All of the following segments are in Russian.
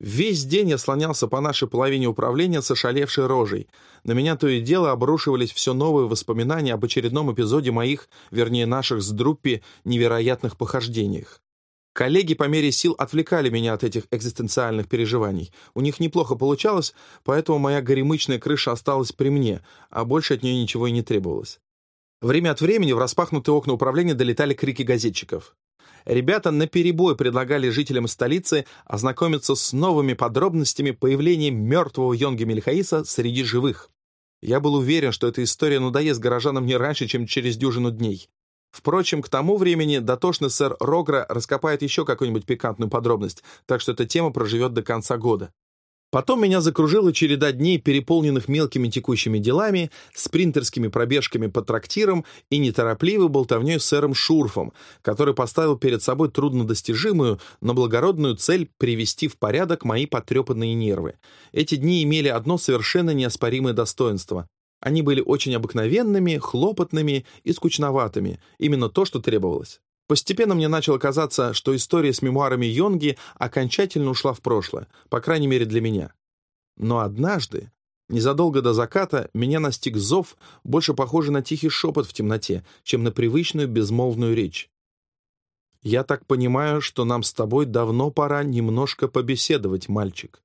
Весь день я слонялся по нашей половине управления с ошалевшей рожей. На меня то и дело обрушивались все новые воспоминания об очередном эпизоде моих, вернее наших с Друппи, невероятных похождениях. Коллеги по мере сил отвлекали меня от этих экзистенциальных переживаний. У них неплохо получалось, поэтому моя горемычная крыша осталась при мне, а больше от нее ничего и не требовалось. Время от времени в распахнутые окна управления долетали крики газетчиков. Ребята наперебой предлагали жителям столицы ознакомиться с новыми подробностями появления мертвого Йонги Мельхаиса среди живых. Я был уверен, что эта история надоест горожанам не раньше, чем через дюжину дней. Впрочем, к тому времени дотошный сэр Рогра раскопает еще какую-нибудь пикантную подробность, так что эта тема проживет до конца года. Потом меня закружила череда дней, переполненных мелкими текущими делами, спринтерскими пробежками по трактирам и неторопливой болтовней с сэром Шурфом, который поставил перед собой труднодостижимую, но благородную цель привести в порядок мои потрепанные нервы. Эти дни имели одно совершенно неоспоримое достоинство. Они были очень обыкновенными, хлопотными и скучноватыми, именно то, что требовалось. Постепенно мне начало казаться, что история с мемуарами Йонги окончательно ушла в прошлое, по крайней мере для меня. Но однажды, незадолго до заката, меня настиг зов, больше похожий на тихий шепот в темноте, чем на привычную безмолвную речь. «Я так понимаю, что нам с тобой давно пора немножко побеседовать, мальчик».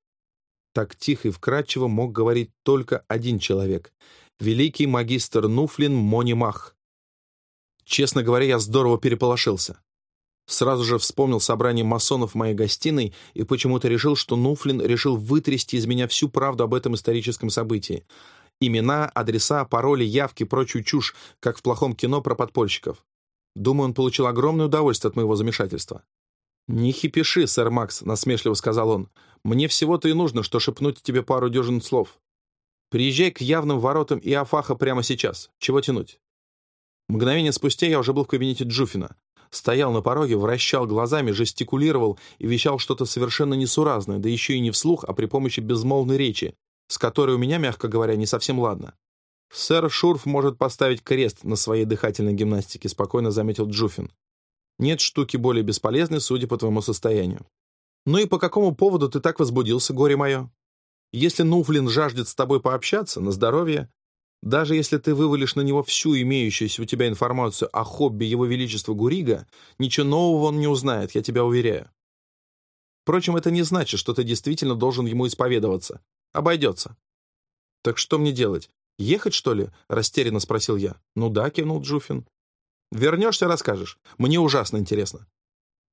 Так тихо и вкрадчиво мог говорить только один человек — великий магистр Нуфлин Монимах, Честно говоря, я здорово переполошился. Сразу же вспомнил собрание масонов в моей гостиной и почему-то решил, что Нуфлин решил вытрясти из меня всю правду об этом историческом событии. Имена, адреса, пароли, явки, прочую чушь, как в плохом кино про подпольщиков. Думаю, он получил огромное удовольствие от моего замешательства. «Не хипиши, сэр Макс», — насмешливо сказал он. «Мне всего-то и нужно, что шепнуть тебе пару дюжин слов. Приезжай к явным воротам и Афаха прямо сейчас. Чего тянуть?» Мгновение спустя я уже был в кабинете Джуфина. Стоял на пороге, вращал глазами, жестикулировал и вещал что-то совершенно несуразное, да еще и не вслух, а при помощи безмолвной речи, с которой у меня, мягко говоря, не совсем ладно. «Сэр Шурф может поставить крест на своей дыхательной гимнастике», спокойно заметил Джуфин. «Нет штуки более бесполезной, судя по твоему состоянию». «Ну и по какому поводу ты так возбудился, горе мое? Если Нуфлин жаждет с тобой пообщаться, на здоровье, даже если ты вывалишь на него всю имеющуюся у тебя информацию о хобби Его Величества Гурига, ничего нового он не узнает, я тебя уверяю. Впрочем, это не значит, что ты действительно должен ему исповедоваться. Обойдется. Так что мне делать? Ехать, что ли? Растерянно спросил я. Ну да, кивнул Джуфин. Вернешься, расскажешь. Мне ужасно интересно.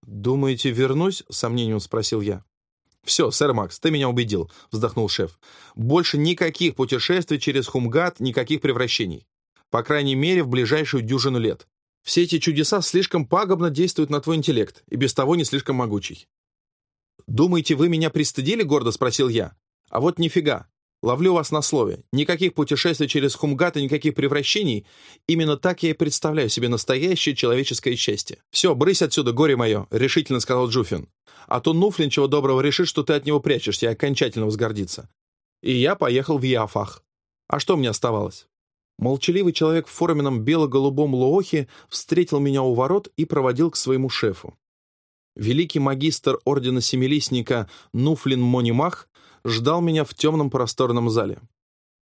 Думаете, вернусь? Сомнением спросил я. «Все, сэр Макс, ты меня убедил», — вздохнул шеф. «Больше никаких путешествий через Хумгат, никаких превращений. По крайней мере, в ближайшую дюжину лет. Все эти чудеса слишком пагубно действуют на твой интеллект, и без того не слишком могучий». «Думаете, вы меня пристыдили?» — гордо спросил я. «А вот нифига. Ловлю вас на слове. Никаких путешествий через Хумгат и никаких превращений. Именно так я и представляю себе настоящее человеческое счастье. Все, брысь отсюда, горе мое», — решительно сказал Джуфин. «А то Нуфлин чего доброго решит, что ты от него прячешься и окончательно возгордится». И я поехал в Яфах. А что мне оставалось? Молчаливый человек в форменном бело-голубом лоохе встретил меня у ворот и проводил к своему шефу. Великий магистр ордена Семилистника Нуфлин Монимах ждал меня в темном просторном зале.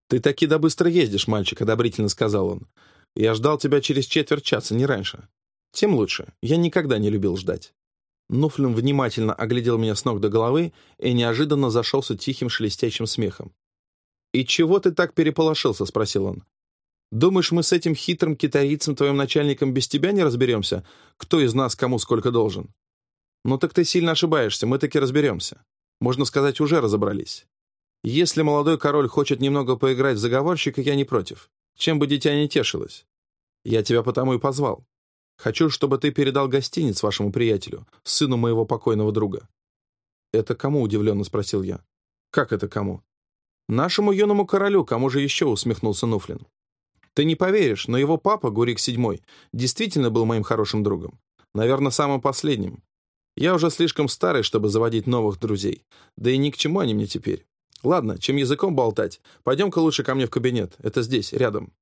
«Ты таки да быстро ездишь, мальчик», — одобрительно сказал он. «Я ждал тебя через четверть часа, не раньше. Тем лучше. Я никогда не любил ждать». Нуфлин внимательно оглядел меня с ног до головы и неожиданно зашелся тихим шелестящим смехом. «И чего ты так переполошился?» — спросил он. «Думаешь, мы с этим хитрым китайцем, твоим начальником, без тебя не разберемся? Кто из нас кому сколько должен?» «Ну так ты сильно ошибаешься, мы таки разберемся можно сказать, уже разобрались. Если молодой король хочет немного поиграть в заговорщика, я не против. Чем бы дитя не тешилось. Я тебя потому и позвал. Хочу, чтобы ты передал гостиниц вашему приятелю, сыну моего покойного друга». «Это кому?» — удивленно спросил я. «Как это кому?» «Нашему юному королю, кому же еще?» — усмехнулся Нуфлин. «Ты не поверишь, но его папа, Гурик VII, действительно был моим хорошим другом. Наверное, самым последним. Я уже слишком старый, чтобы заводить новых друзей. Да и ни к чему они мне теперь. Ладно, чем языком болтать, пойдем-ка лучше ко мне в кабинет. Это здесь, рядом».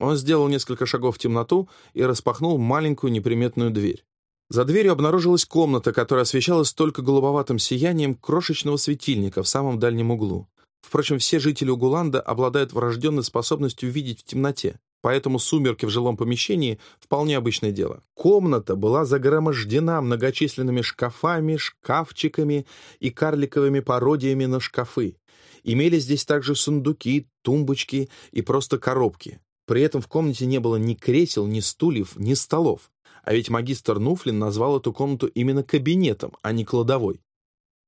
Он сделал несколько шагов в темноту и распахнул маленькую неприметную дверь. За дверью обнаружилась комната, которая освещалась только голубоватым сиянием крошечного светильника в самом дальнем углу. Впрочем, все жители Угуланда обладают врожденной способностью видеть в темноте, поэтому сумерки в жилом помещении — вполне обычное дело. Комната была загромождена многочисленными шкафами, шкафчиками и карликовыми пародиями на шкафы. Имелись здесь также сундуки, тумбочки и просто коробки. При этом в комнате не было ни кресел, ни стульев, ни столов. А ведь магистр Нуфлин назвал эту комнату именно кабинетом, а не кладовой.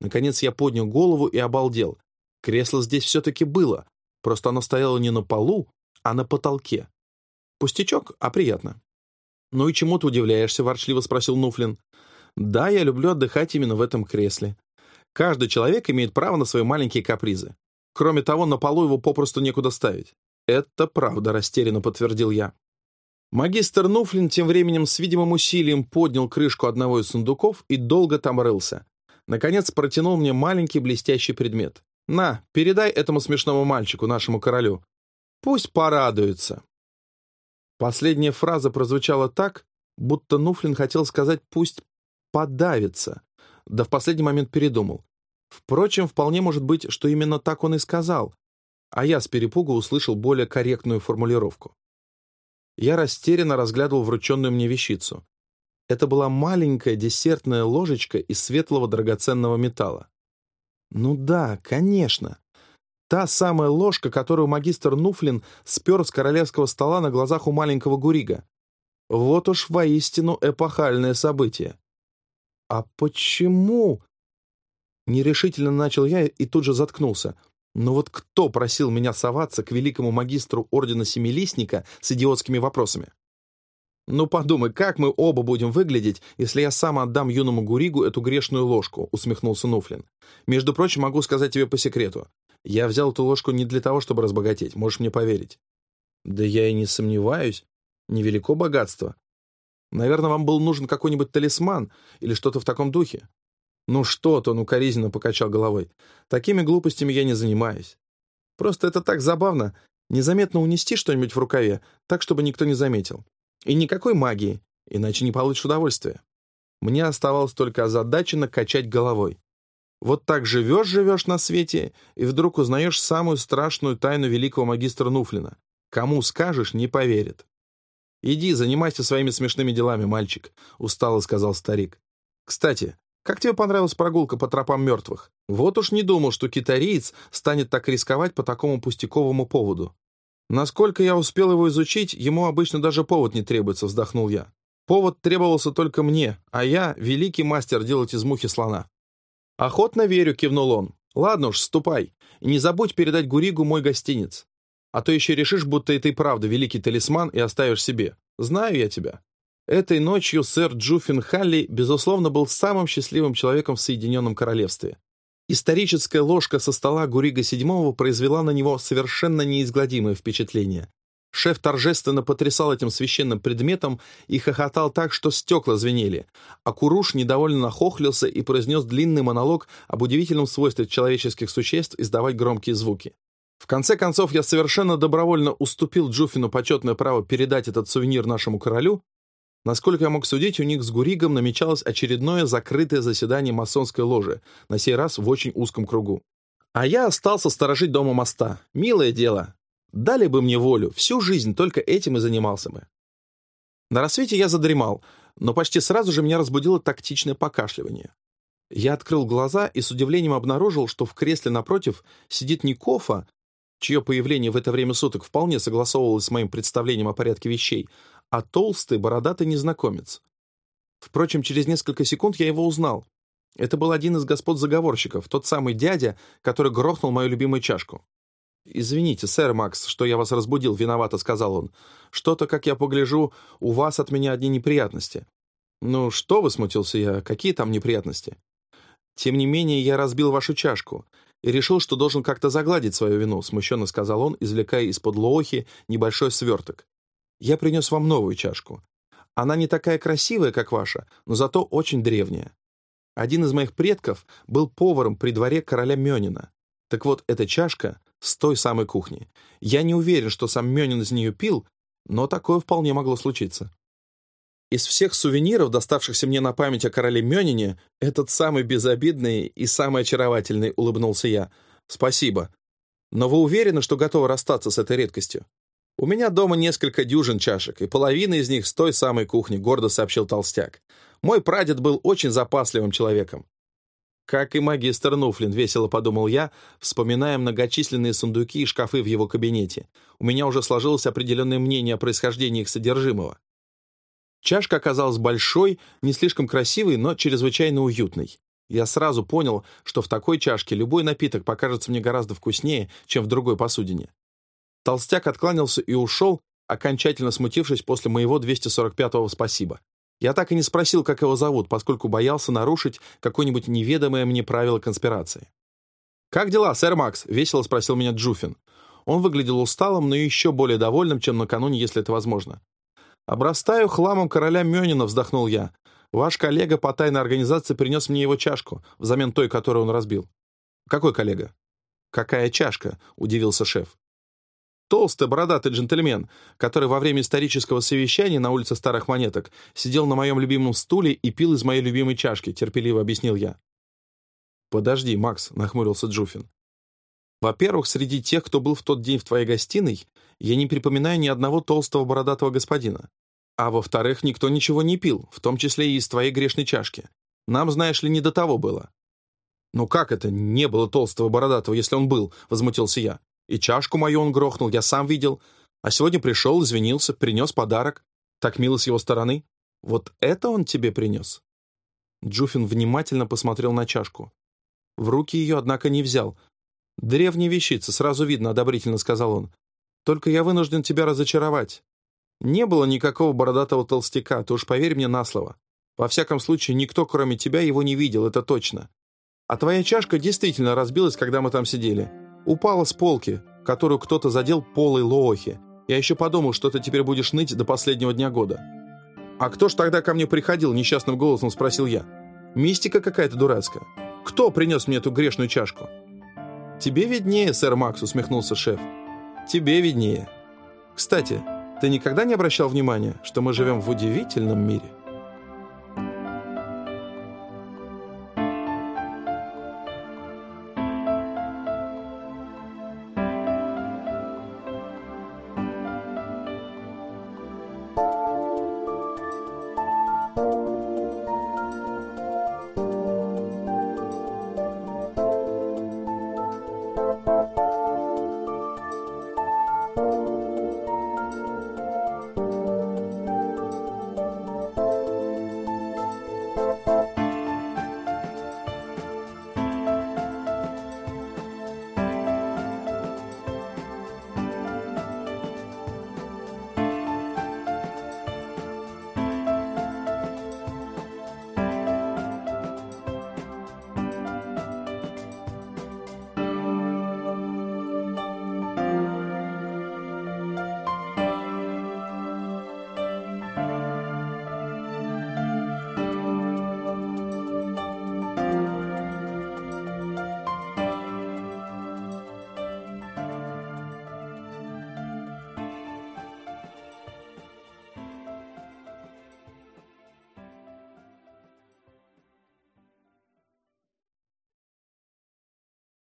Наконец я поднял голову и обалдел. Кресло здесь все-таки было, просто оно стояло не на полу, а на потолке. Пустячок, а приятно. «Ну и чему ты удивляешься?» — ворчливо спросил Нуфлин. «Да, я люблю отдыхать именно в этом кресле. Каждый человек имеет право на свои маленькие капризы. Кроме того, на полу его попросту некуда ставить». «Это правда», — растерянно подтвердил я. Магистр Нуфлин тем временем с видимым усилием поднял крышку одного из сундуков и долго там рылся. Наконец протянул мне маленький блестящий предмет. «На, передай этому смешному мальчику, нашему королю. Пусть порадуется». Последняя фраза прозвучала так, будто Нуфлин хотел сказать «пусть подавится», да в последний момент передумал. Впрочем, вполне может быть, что именно так он и сказал, а я с перепугу услышал более корректную формулировку. Я растерянно разглядывал врученную мне вещицу. Это была маленькая десертная ложечка из светлого драгоценного металла. Ну да, конечно. Та самая ложка, которую магистр Нуфлин спер с королевского стола на глазах у маленького Гурига. Вот уж воистину эпохальное событие. А почему? Нерешительно начал я и тут же заткнулся. Но вот кто просил меня соваться к великому магистру Ордена Семилистника с идиотскими вопросами? «Ну подумай, как мы оба будем выглядеть, если я сам отдам юному Гуригу эту грешную ложку?» — усмехнулся Нуфлин. «Между прочим, могу сказать тебе по секрету. Я взял эту ложку не для того, чтобы разбогатеть, можешь мне поверить». «Да я и не сомневаюсь. Невелико богатство. Наверное, вам был нужен какой-нибудь талисман или что-то в таком духе. «Ну что то он укоризненно покачал головой. «Такими глупостями я не занимаюсь. Просто это так забавно, незаметно унести что-нибудь в рукаве, так, чтобы никто не заметил. И никакой магии, иначе не получишь удовольствия. Мне оставалось только озадаченно качать головой. Вот так живешь-живешь на свете, и вдруг узнаешь самую страшную тайну великого магистра Нуфлина. Кому скажешь, не поверит. «Иди, занимайся своими смешными делами, мальчик», — устало сказал старик. «Кстати, как тебе понравилась прогулка по тропам мертвых? Вот уж не думал, что китариец станет так рисковать по такому пустяковому поводу. Насколько я успел его изучить, ему обычно даже повод не требуется, вздохнул я. Повод требовался только мне, а я великий мастер делать из мухи слона. Охотно верю, кивнул он. Ладно уж, ступай. И не забудь передать Гуригу мой гостиниц. А то еще решишь, будто и правда великий талисман и оставишь себе. Знаю я тебя. Этой ночью сэр Джуффин Халли, безусловно, был самым счастливым человеком в Соединенном Королевстве. Историческая ложка со стола Гурига VII произвела на него совершенно неизгладимое впечатление. Шеф торжественно потрясал этим священным предметом и хохотал так, что стекла звенели, а Куруш недовольно нахохлился и произнес длинный монолог об удивительном свойстве человеческих существ издавать громкие звуки. В конце концов, я совершенно добровольно уступил Джуфину почетное право передать этот сувенир нашему королю, Насколько я мог судить, у них с Гуригом намечалось очередное закрытое заседание масонской ложи, на сей раз в очень узком кругу. А я остался сторожить дома моста. Милое дело. Дали бы мне волю, всю жизнь только этим и занимался бы. На рассвете я задремал, но почти сразу же меня разбудило тактичное покашливание. Я открыл глаза и с удивлением обнаружил, что в кресле напротив сидит не Кофа, чье появление в это время суток вполне согласовывалось с моим представлением о порядке вещей, а толстый, бородатый незнакомец. Впрочем, через несколько секунд я его узнал. Это был один из господ-заговорщиков, тот самый дядя, который грохнул мою любимую чашку. «Извините, сэр Макс, что я вас разбудил, виновато», — сказал он. «Что-то, как я погляжу, у вас от меня одни неприятности». «Ну что вы», — смутился я, — «какие там неприятности?» «Тем не менее, я разбил вашу чашку и решил, что должен как-то загладить свою вину», — смущенно сказал он, извлекая из-под лоохи небольшой сверток. Я принес вам новую чашку. Она не такая красивая, как ваша, но зато очень древняя. Один из моих предков был поваром при дворе короля Мёнина. Так вот, эта чашка с той самой кухни. Я не уверен, что сам Мёнин из нее пил, но такое вполне могло случиться. Из всех сувениров, доставшихся мне на память о короле Мёнине, этот самый безобидный и самый очаровательный, улыбнулся я. Спасибо. Но вы уверены, что готовы расстаться с этой редкостью? У меня дома несколько дюжин чашек, и половина из них с той самой кухни, гордо сообщил толстяк. Мой прадед был очень запасливым человеком. Как и магистр Нуфлин, весело подумал я, вспоминая многочисленные сундуки и шкафы в его кабинете. У меня уже сложилось определенное мнение о происхождении их содержимого. Чашка оказалась большой, не слишком красивой, но чрезвычайно уютной. Я сразу понял, что в такой чашке любой напиток покажется мне гораздо вкуснее, чем в другой посудине. Толстяк откланялся и ушел, окончательно смутившись после моего 245-го «спасибо». Я так и не спросил, как его зовут, поскольку боялся нарушить какое-нибудь неведомое мне правило конспирации. «Как дела, сэр Макс?» — весело спросил меня Джуфин. Он выглядел усталым, но еще более довольным, чем накануне, если это возможно. «Обрастаю хламом короля Мёнина», — вздохнул я. «Ваш коллега по тайной организации принес мне его чашку, взамен той, которую он разбил». «Какой коллега?» «Какая чашка?» — удивился шеф. Толстый, бородатый джентльмен, который во время исторического совещания на улице Старых Монеток сидел на моем любимом стуле и пил из моей любимой чашки, терпеливо объяснил я. «Подожди, Макс», — нахмурился Джуфин. «Во-первых, среди тех, кто был в тот день в твоей гостиной, я не припоминаю ни одного толстого бородатого господина. А во-вторых, никто ничего не пил, в том числе и из твоей грешной чашки. Нам, знаешь ли, не до того было». «Ну как это не было толстого бородатого, если он был?» — возмутился я. И чашку мою он грохнул, я сам видел. А сегодня пришел, извинился, принес подарок. Так мило с его стороны. Вот это он тебе принес?» Джуфин внимательно посмотрел на чашку. В руки ее, однако, не взял. «Древняя вещица, сразу видно», — одобрительно сказал он. «Только я вынужден тебя разочаровать. Не было никакого бородатого толстяка, ты уж поверь мне на слово. Во всяком случае, никто, кроме тебя, его не видел, это точно. А твоя чашка действительно разбилась, когда мы там сидели. Упала с полки, которую кто-то задел полой лоохи. Я еще подумал, что ты теперь будешь ныть до последнего дня года. «А кто ж тогда ко мне приходил?» – несчастным голосом спросил я. «Мистика какая-то дурацкая. Кто принес мне эту грешную чашку?» «Тебе виднее, сэр Макс», – усмехнулся шеф. «Тебе виднее. Кстати, ты никогда не обращал внимания, что мы живем в удивительном мире?»